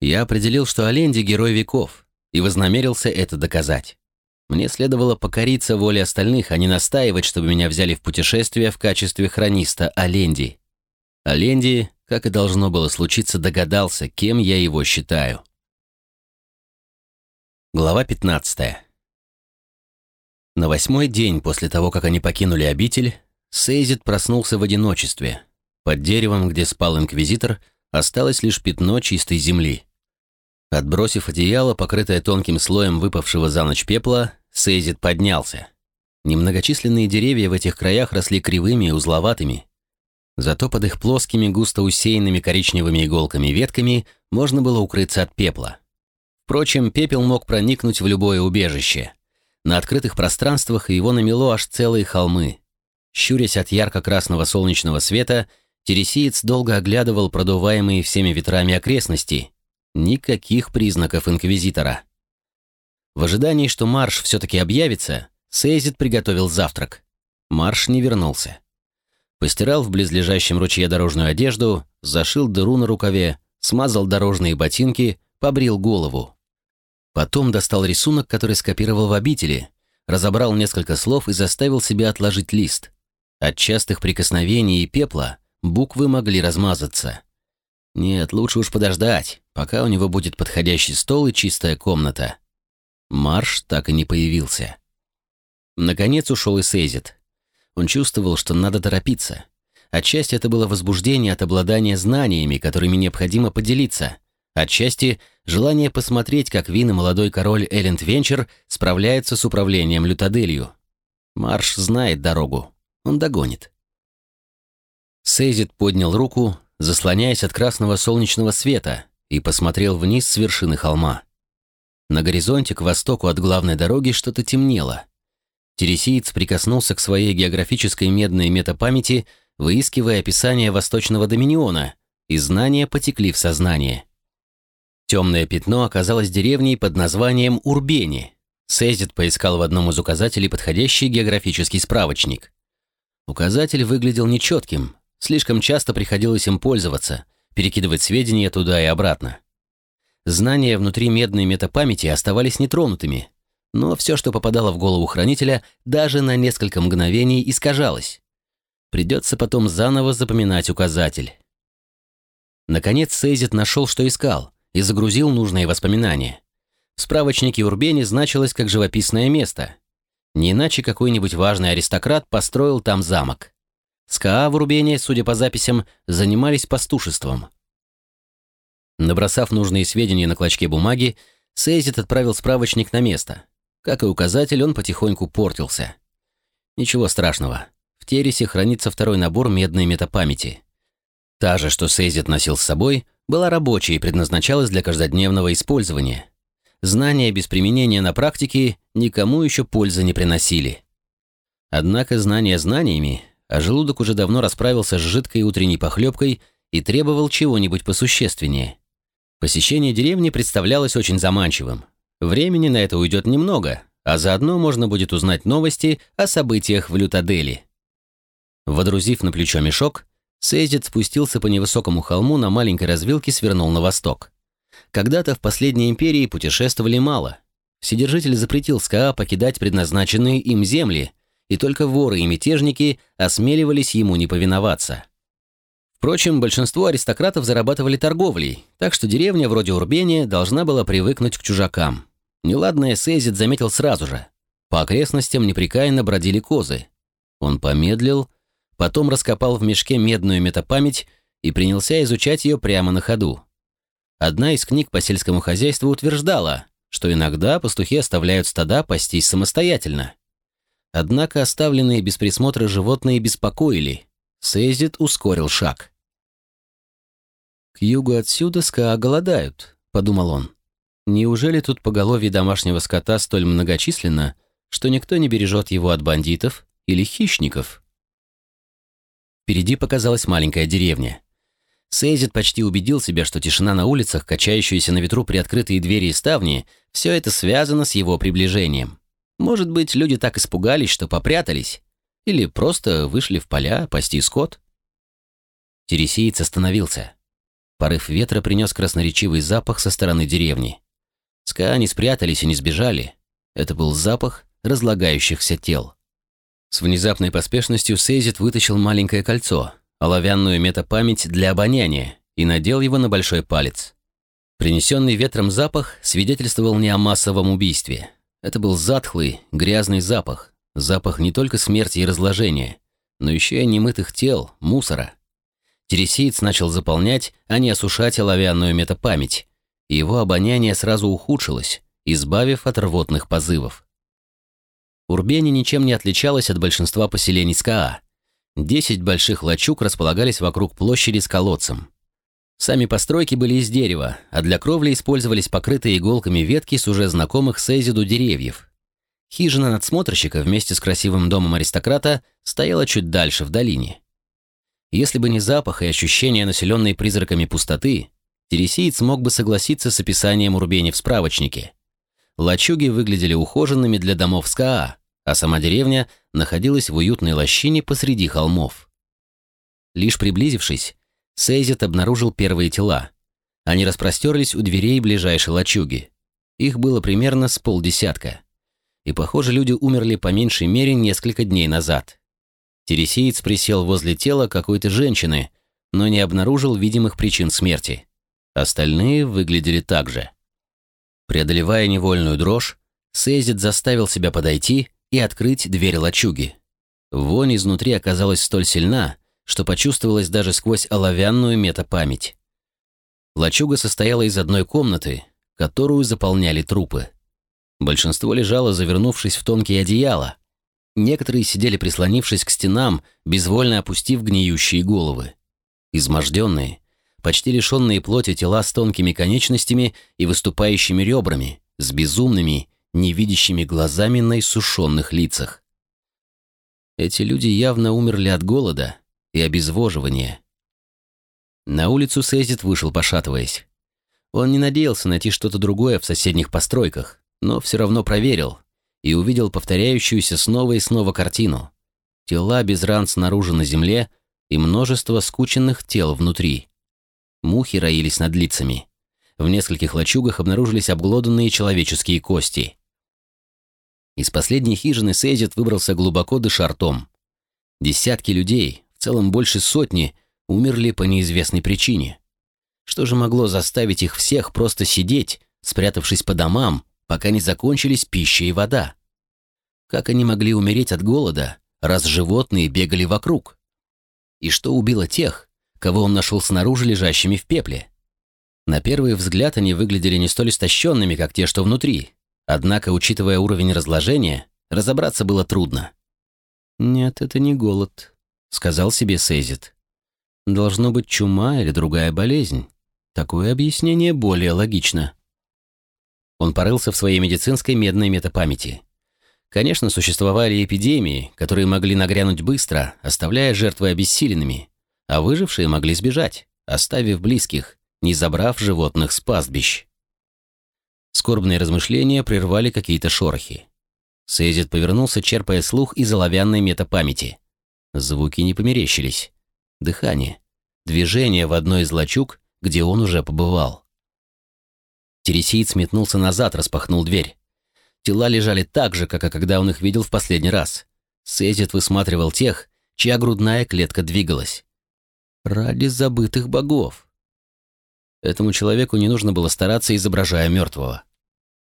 Я определил, что Оленди — герой веков, и вознамерился это доказать. Мне следовало покориться воле остальных, а не настаивать, чтобы меня взяли в путешествие в качестве хрониста Оленди. Оленди, как и должно было случиться, догадался, кем я его считаю. Глава 15. На восьмой день после того, как они покинули обитель, Сейзит проснулся в одиночестве. Под деревом, где спал инквизитор, осталось лишь пятно чистой земли. Отбросив одеяло, покрытое тонким слоем выпавшего за ночь пепла, Сейзит поднялся. Немногочисленные деревья в этих краях росли кривыми и узловатыми. Зато под их плоскими, густо усеянными коричневыми иголками ветками можно было укрыться от пепла. Впрочем, пепел мог проникнуть в любое убежище. На открытых пространствах его намело аж целые холмы. Щурясь от ярко-красного солнечного света, тересиец долго оглядывал продуваемые всеми ветрами окрестности. Никаких признаков инквизитора. В ожидании, что Марш все-таки объявится, Сейзит приготовил завтрак. Марш не вернулся. Постирал в близлежащем ручье дорожную одежду, зашил дыру на рукаве, смазал дорожные ботинки, побрил голову. Потом достал рисунок, который скопировал в обители, разобрал несколько слов и заставил себя отложить лист. От частых прикосновений и пепла буквы могли размазаться. Нет, лучше уж подождать, пока у него будет подходящий стол и чистая комната. Марш так и не появился. Наконец ушел и Сейзит. Он чувствовал, что надо торопиться. Отчасти это было возбуждение от обладания знаниями, которыми необходимо поделиться — Отчасти желание посмотреть, как Вин и молодой король Элленд Венчер справляются с управлением Лютаделью. Марш знает дорогу. Он догонит. Сейзит поднял руку, заслоняясь от красного солнечного света, и посмотрел вниз с вершины холма. На горизонте к востоку от главной дороги что-то темнело. Тересиец прикоснулся к своей географической медной метапамяти, выискивая описание восточного доминиона, и знания потекли в сознание. Темное пятно оказалось деревней под названием Урбени. Сезит поискал в одном из указателей подходящий географический справочник. Указатель выглядел нечетким, слишком часто приходилось им пользоваться, перекидывать сведения туда и обратно. Знания внутри медной метапамяти оставались нетронутыми, но все, что попадало в голову хранителя, даже на несколько мгновений искажалось. Придется потом заново запоминать указатель. Наконец Сейзит нашел, что искал — и загрузил нужные воспоминания. В справочнике Урбени значилось как живописное место. Не иначе какой-нибудь важный аристократ построил там замок. СКА в Урбене, судя по записям, занимались пастушеством. Набросав нужные сведения на клочке бумаги, Сейзит отправил справочник на место. Как и указатель, он потихоньку портился. Ничего страшного. В Тересе хранится второй набор медной метапамяти. Та же, что Сейзит носил с собой, была рабочей и предназначалась для каждодневного использования. Знания без применения на практике никому еще пользы не приносили. Однако знания знаниями, а желудок уже давно расправился с жидкой утренней похлебкой и требовал чего-нибудь посущественнее. Посещение деревни представлялось очень заманчивым. Времени на это уйдет немного, а заодно можно будет узнать новости о событиях в Лютадели. Водрузив на плечо мешок, Сейзит спустился по невысокому холму на маленькой развилке свернул на восток. Когда-то в последней империи путешествовали мало. Вседержитель запретил СКА покидать предназначенные им земли, и только воры и мятежники осмеливались ему не повиноваться. Впрочем, большинство аристократов зарабатывали торговлей, так что деревня вроде Урбения должна была привыкнуть к чужакам. Неладное Сейзит заметил сразу же. По окрестностям непрекаянно бродили козы. Он помедлил, Потом раскопал в мешке медную метапамять и принялся изучать ее прямо на ходу. Одна из книг по сельскому хозяйству утверждала, что иногда пастухи оставляют стада пастись самостоятельно. Однако оставленные без присмотра животные беспокоили. Сейзит ускорил шаг. «К югу отсюда ска голодают», — подумал он. «Неужели тут поголовье домашнего скота столь многочисленно, что никто не бережет его от бандитов или хищников?» Впереди показалась маленькая деревня. Сейзит почти убедил себя, что тишина на улицах, качающиеся на ветру приоткрытые двери и ставни, все это связано с его приближением. Может быть, люди так испугались, что попрятались? Или просто вышли в поля пасти скот? Тересиец остановился. Порыв ветра принес красноречивый запах со стороны деревни. Ска не спрятались и не сбежали. Это был запах разлагающихся тел. С внезапной поспешностью Сейзит вытащил маленькое кольцо, оловянную метапамять для обоняния, и надел его на большой палец. Принесенный ветром запах свидетельствовал не о массовом убийстве. Это был затхлый, грязный запах, запах не только смерти и разложения, но еще и немытых тел, мусора. Тересиец начал заполнять, а не осушать оловянную метапамять, и его обоняние сразу ухудшилось, избавив от рвотных позывов. Урбени ничем не отличалась от большинства поселений СКА. Десять больших лачуг располагались вокруг площади с колодцем. Сами постройки были из дерева, а для кровли использовались покрытые иголками ветки с уже знакомых Сейзиду деревьев. Хижина надсмотрщика вместе с красивым домом аристократа стояла чуть дальше, в долине. Если бы не запах и ощущение населенной призраками пустоты, тересиец мог бы согласиться с описанием Урбени в справочнике. Лачуги выглядели ухоженными для домов СКА, а сама деревня находилась в уютной лощине посреди холмов. Лишь приблизившись, Сейзит обнаружил первые тела. Они распростерлись у дверей ближайшей лачуги. Их было примерно с полдесятка. И, похоже, люди умерли по меньшей мере несколько дней назад. Тересиец присел возле тела какой-то женщины, но не обнаружил видимых причин смерти. Остальные выглядели так же. Преодолевая невольную дрожь, Сейзит заставил себя подойти и открыть дверь лачуги. Вонь изнутри оказалась столь сильна, что почувствовалась даже сквозь оловянную метапамять. Лачуга состояла из одной комнаты, которую заполняли трупы. Большинство лежало, завернувшись в тонкие одеяла. Некоторые сидели, прислонившись к стенам, безвольно опустив гниющие головы. Изможденные, почти лишенные плоти тела с тонкими конечностями и выступающими ребрами, с безумными, невидящими глазами на иссушенных лицах. Эти люди явно умерли от голода и обезвоживания. На улицу Сейзит вышел, пошатываясь. Он не надеялся найти что-то другое в соседних постройках, но все равно проверил и увидел повторяющуюся снова и снова картину. Тела без ран снаружи на земле и множество скученных тел внутри. Мухи роились над лицами. В нескольких лачугах обнаружились обглоданные человеческие кости. Из последней хижины Сейзит выбрался глубоко дыша ртом. Десятки людей, в целом больше сотни, умерли по неизвестной причине. Что же могло заставить их всех просто сидеть, спрятавшись по домам, пока не закончились пища и вода? Как они могли умереть от голода, раз животные бегали вокруг? И что убило тех, кого он нашел снаружи лежащими в пепле? На первый взгляд они выглядели не столь истощенными, как те, что внутри, Однако, учитывая уровень разложения, разобраться было трудно. «Нет, это не голод», — сказал себе Сейзит. «Должно быть чума или другая болезнь. Такое объяснение более логично». Он порылся в своей медицинской медной метапамяти. Конечно, существовали эпидемии, которые могли нагрянуть быстро, оставляя жертвы обессиленными, а выжившие могли сбежать, оставив близких, не забрав животных с пастбищ. Скорбные размышления прервали какие-то шорохи. Сейзит повернулся, черпая слух из оловянной метапамяти. Звуки не померещились. Дыхание. Движение в одной из лачуг, где он уже побывал. Тересиец метнулся назад, распахнул дверь. Тела лежали так же, как и когда он их видел в последний раз. Сейзит высматривал тех, чья грудная клетка двигалась. Ради забытых богов. Этому человеку не нужно было стараться, изображая мертвого.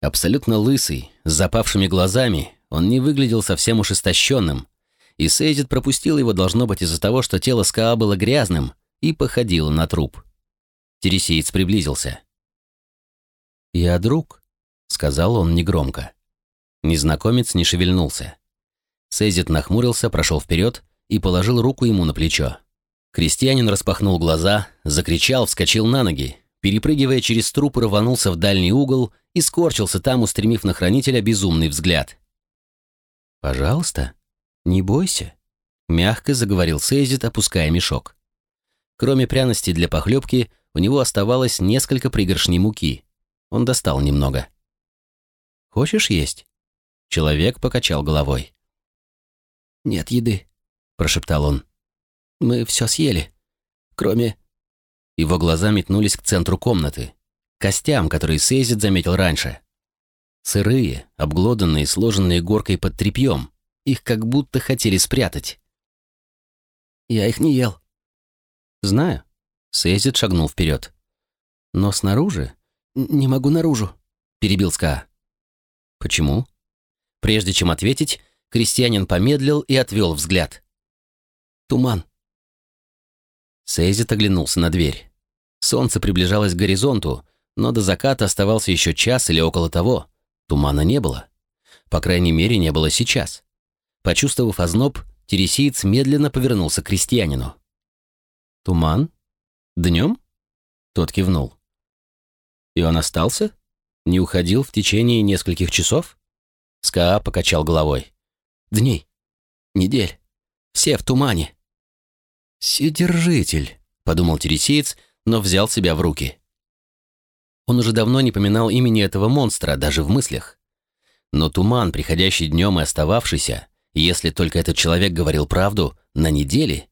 Абсолютно лысый, с запавшими глазами, он не выглядел совсем уж истощенным, и Сейзит пропустил его, должно быть, из-за того, что тело Скаа было грязным и походило на труп. Тересиец приблизился. «Я друг», — сказал он негромко. Незнакомец не шевельнулся. Сейзит нахмурился, прошел вперед и положил руку ему на плечо. Крестьянин распахнул глаза, закричал, вскочил на ноги, перепрыгивая через труп, рванулся в дальний угол и скорчился там, устремив на хранителя безумный взгляд. «Пожалуйста, не бойся», — мягко заговорил Сейзит, опуская мешок. Кроме пряностей для похлебки, у него оставалось несколько пригоршней муки. Он достал немного. «Хочешь есть?» Человек покачал головой. «Нет еды», — прошептал он. Мы все съели. Кроме... Его глаза метнулись к центру комнаты, костям, которые Сейзит заметил раньше. Сырые, обглоданные, сложенные горкой под тряпьем. Их как будто хотели спрятать. «Я их не ел». «Знаю». Сейзит шагнул вперед. «Но снаружи?» «Не могу наружу», — перебил Ска. «Почему?» Прежде чем ответить, крестьянин помедлил и отвел взгляд. «Туман». Сейзит оглянулся на дверь. Солнце приближалось к горизонту, но до заката оставался еще час или около того. Тумана не было. По крайней мере, не было сейчас. Почувствовав озноб, тересиец медленно повернулся к крестьянину. «Туман? Днем?» Тот кивнул. «И он остался? Не уходил в течение нескольких часов?» Ска покачал головой. «Дней. Недель. Все в тумане». «Вседержитель», — подумал тересиец, но взял себя в руки. Он уже давно не поминал имени этого монстра, даже в мыслях. Но туман, приходящий днем и остававшийся, если только этот человек говорил правду, на неделе...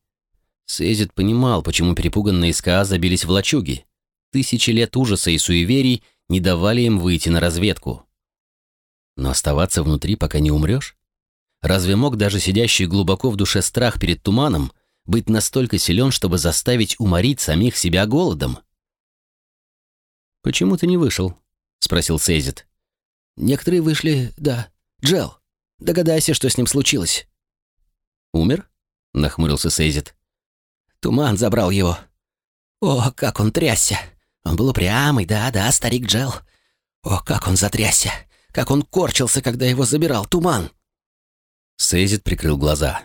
Сейзит понимал, почему перепуганные СКА забились в лачуги. Тысячи лет ужаса и суеверий не давали им выйти на разведку. Но оставаться внутри, пока не умрешь? Разве мог даже сидящий глубоко в душе страх перед туманом быть настолько силен, чтобы заставить уморить самих себя голодом? «Почему ты не вышел?» — спросил Сейзит. «Некоторые вышли, да. Джел, догадайся, что с ним случилось». «Умер?» — нахмурился Сейзит. «Туман забрал его. О, как он трясся! Он был упрямый, да-да, старик Джел. О, как он затрясся! Как он корчился, когда его забирал туман!» Сейзит прикрыл глаза.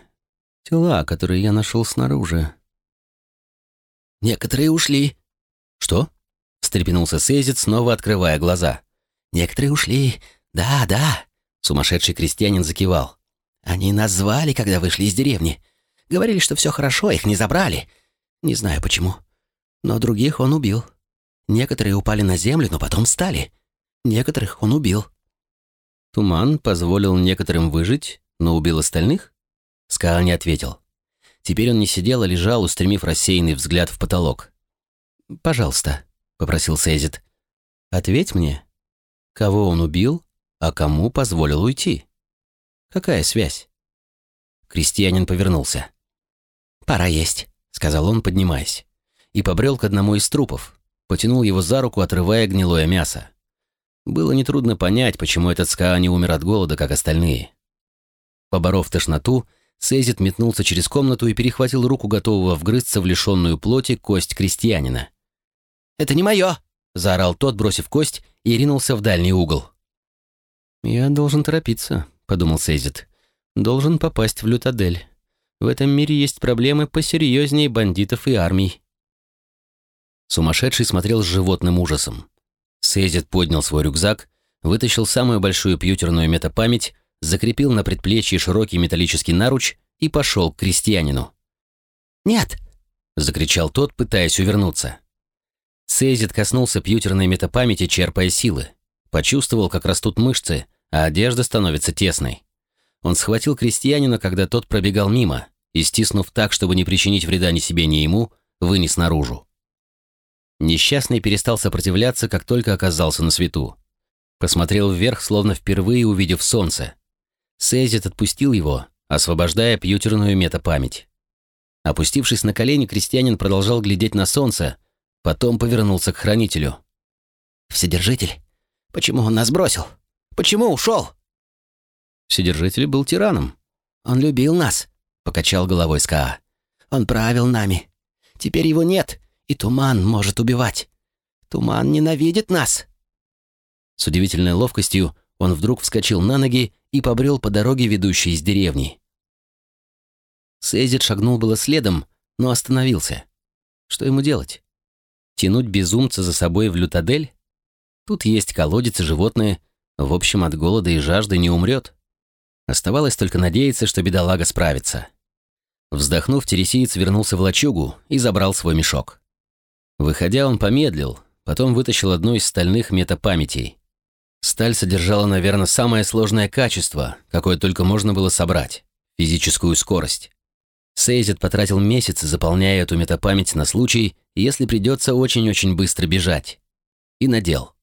«Тела, которые я нашел снаружи». «Некоторые ушли». «Что?» встрепенулся Сейзит, снова открывая глаза. «Некоторые ушли. Да, да», — сумасшедший крестьянин закивал. «Они нас звали, когда вышли из деревни. Говорили, что все хорошо, их не забрали. Не знаю почему. Но других он убил. Некоторые упали на землю, но потом встали. Некоторых он убил». «Туман позволил некоторым выжить, но убил остальных?» Скаа не ответил. Теперь он не сидел, а лежал, устремив рассеянный взгляд в потолок. «Пожалуйста», попросил Сейзит. «Ответь мне, кого он убил, а кому позволил уйти? Какая связь?» Крестьянин повернулся. «Пора есть», — сказал он, поднимаясь, и побрел к одному из трупов, потянул его за руку, отрывая гнилое мясо. Было нетрудно понять, почему этот Ска не умер от голода, как остальные. Поборов тошноту, Сейзит метнулся через комнату и перехватил руку, готового вгрызться в лишенную плоти кость крестьянина. Это не мое!» — заорал тот, бросив кость, и ринулся в дальний угол. «Я должен торопиться», — подумал Сейзит. «Должен попасть в Лютадель. В этом мире есть проблемы посерьезнее бандитов и армий». Сумасшедший смотрел с животным ужасом. Сейзит поднял свой рюкзак, вытащил самую большую пьютерную метапамять, закрепил на предплечье широкий металлический наруч и пошел к крестьянину. «Нет!» — закричал тот, пытаясь увернуться. Сейзит коснулся пьютерной метапамяти, черпая силы. Почувствовал, как растут мышцы, а одежда становится тесной. Он схватил крестьянина, когда тот пробегал мимо, и, стиснув так, чтобы не причинить вреда ни себе, ни ему, вынес наружу. Несчастный перестал сопротивляться, как только оказался на свету. Посмотрел вверх, словно впервые увидев солнце. Сейзит отпустил его, освобождая пьютерную метапамять. Опустившись на колени, крестьянин продолжал глядеть на солнце, Потом повернулся к хранителю. «Вседержитель, почему он нас бросил? Почему ушел?» Вседержитель был тираном. «Он любил нас», — покачал головой Скаа. «Он правил нами. Теперь его нет, и туман может убивать. Туман ненавидит нас». С удивительной ловкостью он вдруг вскочил на ноги и побрел по дороге, ведущей из деревни. Сейзит шагнул было следом, но остановился. Что ему делать? Тянуть безумца за собой в лютадель? Тут есть колодец и животные. В общем, от голода и жажды не умрет. Оставалось только надеяться, что бедолага справится. Вздохнув, тересиец вернулся в лачугу и забрал свой мешок. Выходя, он помедлил, потом вытащил одну из стальных метапамятей. Сталь содержала, наверное, самое сложное качество, какое только можно было собрать — физическую скорость. Сейзит потратил месяцы, заполняя эту метапамять на случай, если придется очень-очень быстро бежать. И надел.